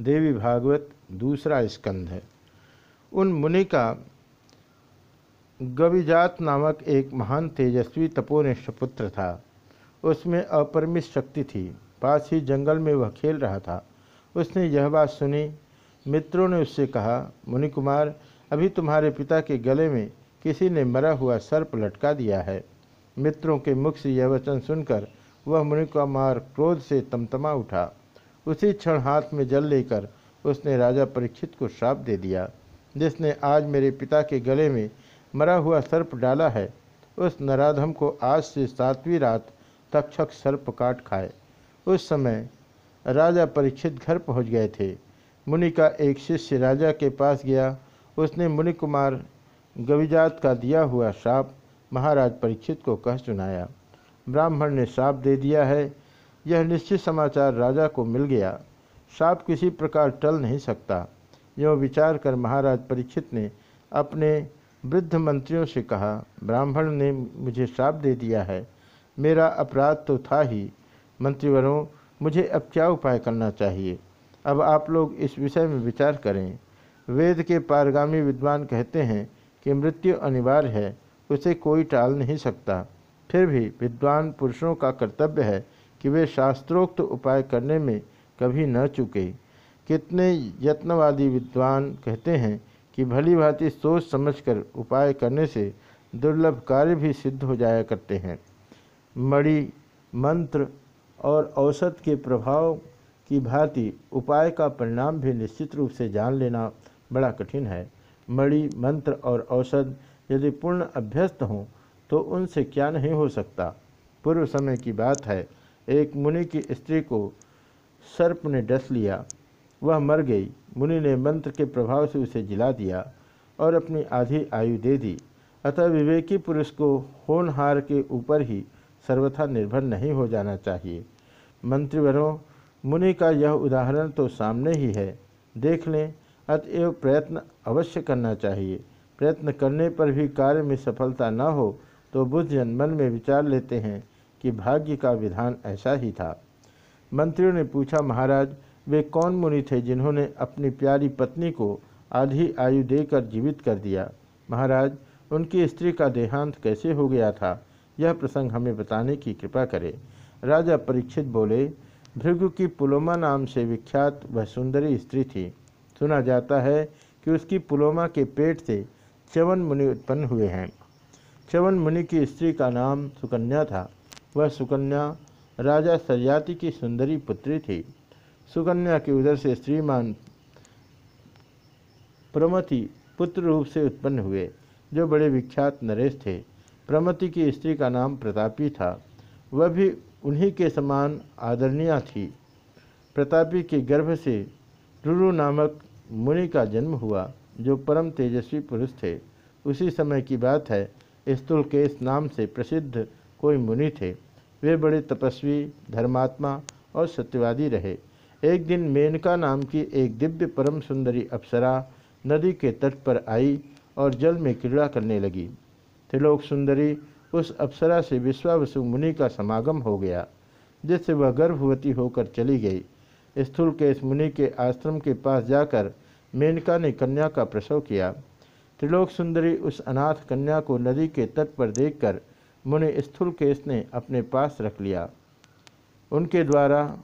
देवी भागवत दूसरा स्कंध है। उन मुनि का गविजात नामक एक महान तेजस्वी तपोनिष्ठ पुत्र था। उसमें अपरिमित शक्ति थी। पास ही जंगल में वह खेल रहा था। उसने यह बात सुनी। मित्रों ने उससे कहा, मुनि कुमार, अभी तुम्हारे पिता के गले में किसी ने मरा हुआ सर्प लटका दिया है। मित्रों के मुख से यह वचन सुनकर वह मुनि कुमार क्रोध से तमतमा उठा। उसी क्षण हाथ में जल लेकर उसने राजा परीक्षित को श्राप दे दिया, जिसने आज मेरे पिता के गले में मरा हुआ सर्प डाला है। उस नराधम को आज से सातवीं रात तक्षक सर्प काट खाए। उस समय राजा परीक्षित घर पहुँच गए थे। मुनि का एक शिष्य राजा के पास गया। उसने मुनि कुमार गविजात का दिया हुआ श्राप महाराज परीक्षित को कह सुनाया। ब्राह्मण ने श्राप दे दिया है यह निश्चित समाचार राजा को मिल गया। साप किसी प्रकार टल नहीं सकता। यह विचार कर महाराज परीक्षित ने अपने वृद्ध मंत्रियों से कहा, ब्राह्मण ने मुझे श्राप दे दिया है। मेरा अपराध तो था ही। मंत्रीवरों, मुझे अब क्या उपाय करना चाहिए? अब आप लोग इस विषय में विचार करें। वेद के पारगामी विद्वान कहते हैं कि मृत्यु अनिवार्य है, उसे कोई टाल नहीं सकता। फिर भी विद्वान पुरुषों का कर्तव्य है कि वे शास्त्रोक्त उपाय करने में कभी न चुके। कितने यत्नवादी विद्वान कहते हैं कि भली भांति सोच समझकर उपाय करने से दुर्लभ कार्य भी सिद्ध हो जाया करते हैं। मणि, मंत्र और औसत के प्रभाव की भांति उपाय का परिणाम भी निश्चित रूप से जान लेना बड़ा कठिन है। मणि, मंत्र और औषध यदि पूर्ण अभ्यस्त हों तो उनसे क्या नहीं हो सकता। पूर्व समय की बात है। एक मुनि की स्त्री को सर्प ने डस लिया। वह मर गई। मुनि ने मंत्र के प्रभाव से उसे जिला दिया और अपनी आधी आयु दे दी। अतः विवेकी पुरुष को होनहार के ऊपर ही सर्वथा निर्भर नहीं हो जाना चाहिए। मंत्रीवरों, मुनि का यह उदाहरण तो सामने ही है। देख लें, अतएव प्रयत्न अवश्य करना चाहिए। प्रयत्न करने पर भी कार्य में सफलता न हो तो बुद्धजन मन में विचार लेते हैं। कि भाग्य का विधान ऐसा ही था। मंत्रियों ने पूछा, महाराज, वे कौन मुनि थे जिन्होंने अपनी प्यारी पत्नी को आधी आयु देकर जीवित कर दिया? महाराज, उनकी स्त्री का देहांत कैसे हो गया था? यह प्रसंग हमें बताने की कृपा करें। राजा परीक्षित बोले, भृगु की पुलोमा नाम से विख्यात वह सुंदरी स्त्री थी। सुना जाता है कि उसकी पुलोमा के पेट से च्यवन मुनि उत्पन्न हुए हैं। च्यवन मुनि की स्त्री का नाम सुकन्या था। वह सुकन्या, राजा सरयाति की सुंदरी पुत्री थी। सुकन्या के उदर से श्रीमान प्रमति पुत्र रूप से उत्पन्न हुए, जो बड़े विख्यात नरेश थे। प्रमति की स्त्री का नाम प्रतापी था। वह भी उन्हीं के समान आदरणीय थी। प्रतापी के गर्भ से रुरु नामक मुनि का जन्म हुआ, जो परम तेजस्वी पुरुष थे। उसी समय की बात है स्तुलकेश नाम से प्रसिद्ध कोई मुनि थे। वे बड़े तपस्वी, धर्मात्मा और सत्यवादी रहे। एक दिन मेनका नाम की एक दिव्य परम सुंदरी अप्सरा नदी के तट पर आई और जल में क्रीड़ा करने लगी। त्रिलोक सुंदरी उस अप्सरा से विश्वावसु मुनि का समागम हो गया, जिससे वह गर्भवती होकर चली गई। स्थूल के इस मुनि के आश्रम के पास जाकर मेनका ने कन्या का प्रसव किया। त्रिलोक सुंदरी उस अनाथ कन्या को नदी के तट पर देखकर मुनि स्थूल केश ने अपने पास रख लिया। उनके द्वारा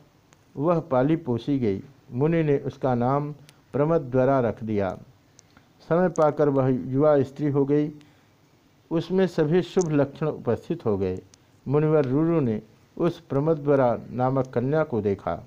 वह पाली पोसी गई। मुनि ने उसका नाम प्रमद्वरा रख दिया। समय पाकर वह युवा स्त्री हो गई। उसमें सभी शुभ लक्षण उपस्थित हो गए। मुनिवर रूरू ने उस प्रमद्वरा नामक कन्या को देखा।